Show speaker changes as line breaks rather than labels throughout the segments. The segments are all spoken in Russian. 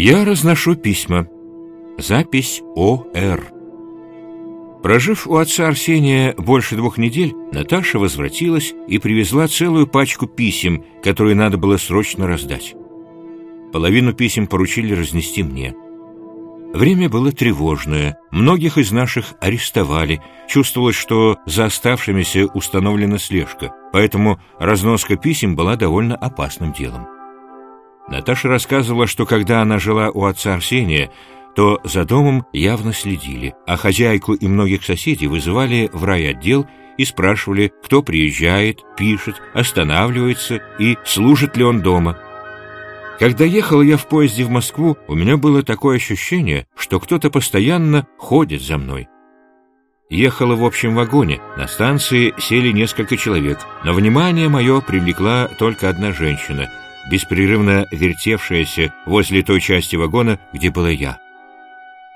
Я разношу письма. Запись О.Р. Прожив у отца Арсения больше двух недель, Наташа возвратилась и привезла целую пачку писем, которые надо было срочно раздать. Половину писем поручили разнести мне. Время было тревожное, многих из наших арестовали, чувствовалось, что за оставшимися установлена слежка, поэтому разноска писем была довольно опасным делом. Наташа рассказывала, что когда она жила у отца Арсения, то за домом явно следили, а хозяйку и многих соседей вызывали в райотдел и спрашивали, кто приезжает, пишет, останавливается и служит ли он дома. Когда ехал я в поезде в Москву, у меня было такое ощущение, что кто-то постоянно ходит за мной. Ехала в общем вагоне, на станции сели несколько человек, но внимание мое привлекла только одна женщина — беспрерывно вертевшаяся возле той части вагона, где была я.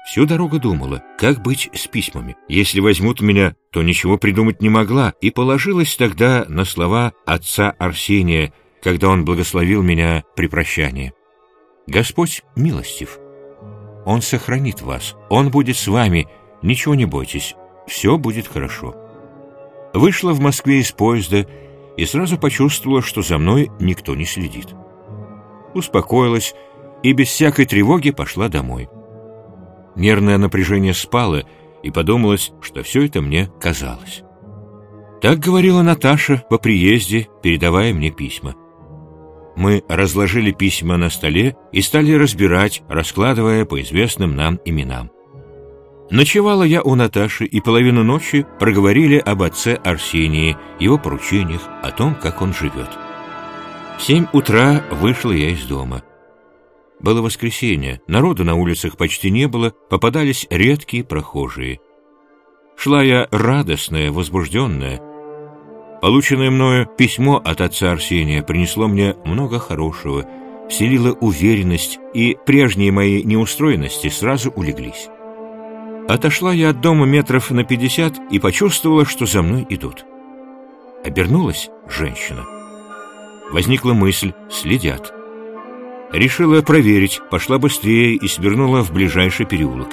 Всю дорогу думала, как быть с письмами. Если возьмут меня, то ничего придумать не могла, и положилась тогда на слова отца Арсения, когда он благословил меня при прощании. «Господь милостив. Он сохранит вас, Он будет с вами, ничего не бойтесь, все будет хорошо». Вышла в Москве из поезда и сразу почувствовала, что за мной никто не следит успокоилась и без всякой тревоги пошла домой. Нервное напряжение спало, и подумалось, что все это мне казалось. Так говорила Наташа по приезде, передавая мне письма. Мы разложили письма на столе и стали разбирать, раскладывая по известным нам именам. Ночевала я у Наташи, и половину ночи проговорили об отце Арсении, его поручениях, о том, как он живет. В семь утра вышла я из дома. Было воскресенье, народу на улицах почти не было, попадались редкие прохожие. Шла я радостная, возбужденная. Полученное мною письмо от отца Арсения принесло мне много хорошего, вселило уверенность, и прежние мои неустроенности сразу улеглись. Отошла я от дома метров на пятьдесят и почувствовала, что за мной идут. Обернулась женщина. Возникла мысль «следят». Решила проверить, пошла быстрее и свернула в ближайший переулок.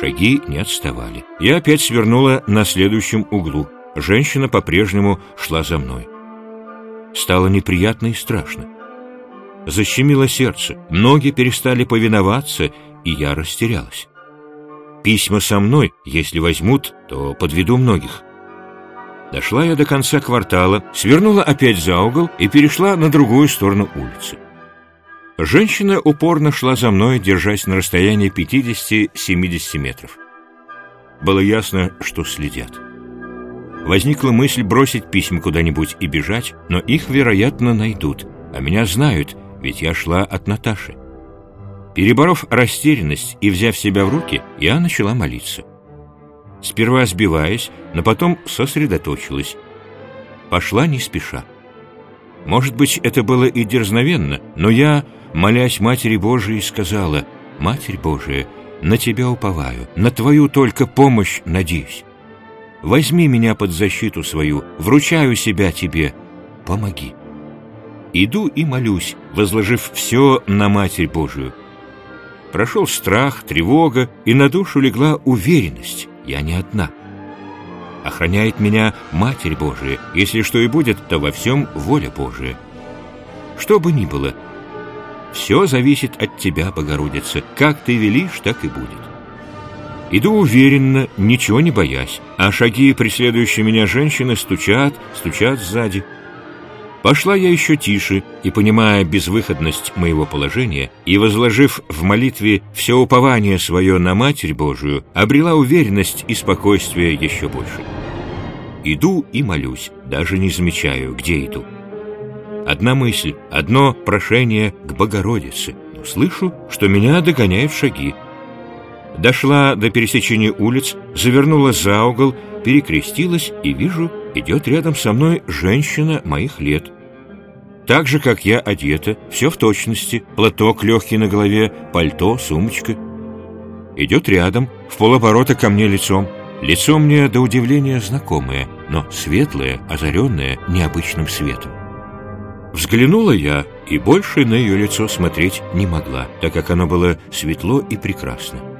Шаги не отставали. Я опять свернула на следующем углу. Женщина по-прежнему шла за мной. Стало неприятно и страшно. Защемило сердце, ноги перестали повиноваться, и я растерялась. Письма со мной, если возьмут, то подведу многих. Дошла я до конца квартала, свернула опять за угол и перешла на другую сторону улицы. Женщина упорно шла за мной, держась на расстоянии 50-70 метров. Было ясно, что следят. Возникла мысль бросить письма куда-нибудь и бежать, но их, вероятно, найдут, а меня знают, ведь я шла от Наташи. Переборов растерянность и взяв себя в руки, я начала молиться сперва сбиваясь, но потом сосредоточилась. Пошла не спеша. Может быть, это было и дерзновенно, но я, молясь Матери Божией, сказала, «Матерь Божия, на Тебя уповаю, на Твою только помощь надеюсь. Возьми меня под защиту свою, вручаю себя Тебе, помоги». Иду и молюсь, возложив все на Матерь Божию. Прошел страх, тревога, и на душу легла уверенность я не одна. Охраняет меня Матерь Божия, если что и будет, то во всем воля Божия. Что бы ни было, все зависит от тебя, Богородица, как ты велишь, так и будет. Иду уверенно, ничего не боясь, а шаги преследующие меня женщины стучат, стучат сзади. Пошла я еще тише, и, понимая безвыходность моего положения, и возложив в молитве все упование свое на Матерь Божию, обрела уверенность и спокойствие еще больше. Иду и молюсь, даже не замечаю, где иду. Одна мысль, одно прошение к Богородице, но слышу, что меня догоняют шаги. Дошла до пересечения улиц, завернула за угол, перекрестилась и вижу, идет рядом со мной женщина моих лет. Так же, как я одета, все в точности, платок легкий на голове, пальто, сумочка. Идет рядом, в полоборота ко мне лицом. Лицо мне до удивления знакомое, но светлое, озаренное необычным светом. Взглянула я, и больше на ее лицо смотреть не могла, так как оно было светло и прекрасно.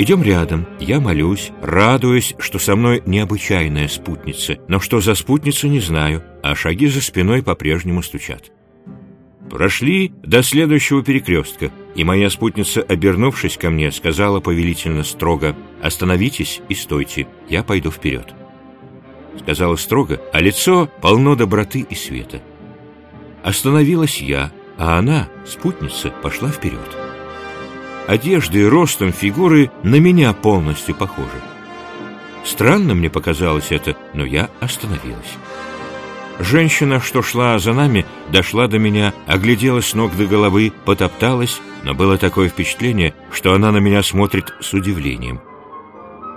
Идем рядом, я молюсь, радуюсь, что со мной необычайная спутница, но что за спутница не знаю, а шаги за спиной по-прежнему стучат. Прошли до следующего перекрестка, и моя спутница, обернувшись ко мне, сказала повелительно строго «Остановитесь и стойте, я пойду вперед». Сказала строго, а лицо полно доброты и света. Остановилась я, а она, спутница, пошла вперед. Одеждой, ростом, фигуры на меня полностью похожи. Странно мне показалось это, но я остановилась. Женщина, что шла за нами, дошла до меня, оглядела с ног до головы, потопталась, но было такое впечатление, что она на меня смотрит с удивлением.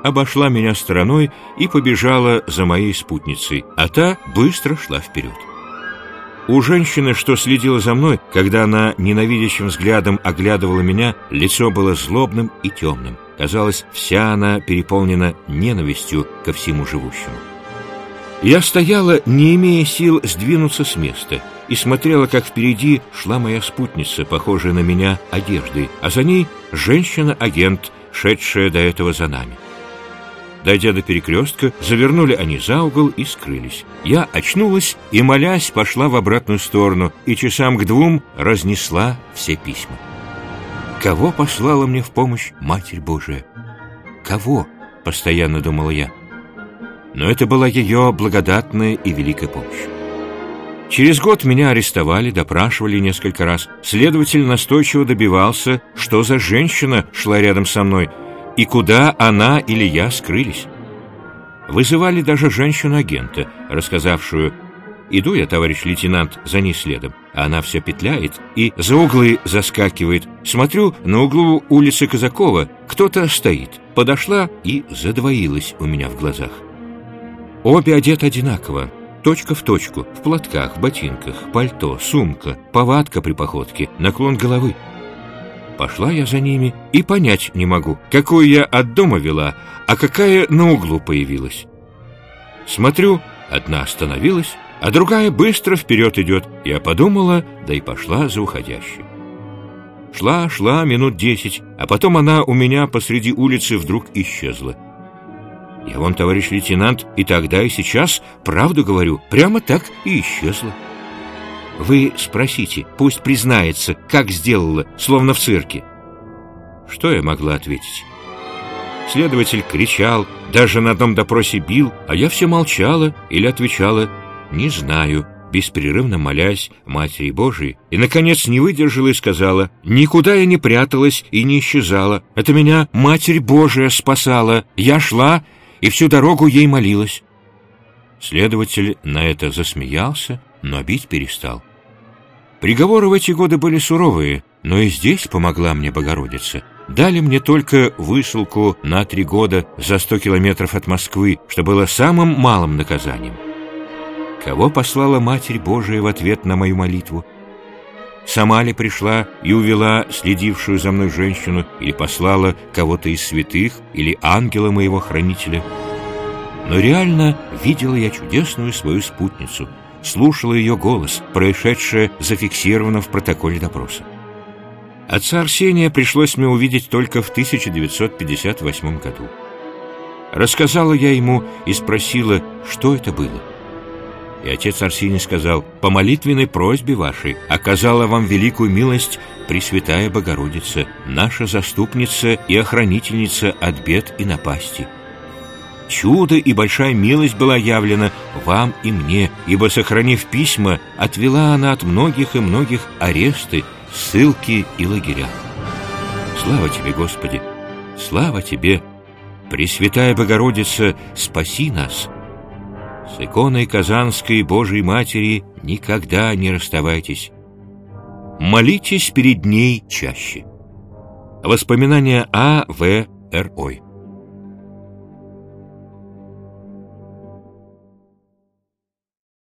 Обошла меня стороной и побежала за моей спутницей, а та быстро шла вперед. У женщины, что следила за мной, когда она ненавидящим взглядом оглядывала меня, лицо было злобным и темным. Казалось, вся она переполнена ненавистью ко всему живущему. Я стояла, не имея сил сдвинуться с места, и смотрела, как впереди шла моя спутница, похожая на меня одеждой, а за ней женщина-агент, шедшая до этого за нами. Дойдя до перекрестка, завернули они за угол и скрылись. Я очнулась и, молясь, пошла в обратную сторону и часам к двум разнесла все письма. Кого послала мне в помощь Матерь Божия? Кого? Постоянно думала я но это была ее благодатная и великая помощь. Через год меня арестовали, допрашивали несколько раз. Следователь настойчиво добивался, что за женщина шла рядом со мной, и куда она или я скрылись. Вызывали даже женщину-агента, рассказавшую «Иду я, товарищ лейтенант, за ней следом». А она все петляет и за углы заскакивает. Смотрю, на углу улицы Казакова кто-то стоит. Подошла и задвоилась у меня в глазах. Обе одеты одинаково, точка в точку, в платках, ботинках, пальто, сумка, повадка при походке, наклон головы. Пошла я за ними и понять не могу, какую я от дома вела, а какая на углу появилась. Смотрю, одна остановилась, а другая быстро вперед идет. Я подумала, да и пошла за уходящей. Шла, шла минут десять, а потом она у меня посреди улицы вдруг исчезла. Я вам, товарищ лейтенант, и тогда, и сейчас правду говорю, прямо так и исчезла. Вы спросите, пусть признается, как сделала, словно в цирке. Что я могла ответить? Следователь кричал, даже на одном допросе бил, а я все молчала или отвечала «не знаю», беспрерывно молясь Матери Божией, и, наконец, не выдержала и сказала, «Никуда я не пряталась и не исчезала. Это меня Матерь Божия спасала. Я шла и всю дорогу ей молилась. Следователь на это засмеялся, но бить перестал. Приговоры в эти годы были суровые, но и здесь помогла мне Богородица. Дали мне только высылку на три года за сто километров от Москвы, что было самым малым наказанием. Кого послала Матерь Божия в ответ на мою молитву? Сама ли пришла и увела следившую за мной женщину, или послала кого-то из святых, или ангела моего хранителя? Но реально видела я чудесную свою спутницу, слушала ее голос, происшедшее зафиксировано в протоколе допроса. Отца Арсения пришлось мне увидеть только в 1958 году. Рассказала я ему и спросила, что это было. И отец Арсений сказал, «По молитвенной просьбе вашей оказала вам великую милость Пресвятая Богородица, наша заступница и охранительница от бед и напасти. Чудо и большая милость была явлена вам и мне, ибо, сохранив письма, отвела она от многих и многих аресты, ссылки и лагеря. Слава Тебе, Господи! Слава Тебе! Пресвятая Богородица, спаси нас!» С иконой Казанской Божьей Матери никогда не расставайтесь. Молитесь перед ней чаще. Воспоминания А. В. Р. Ой.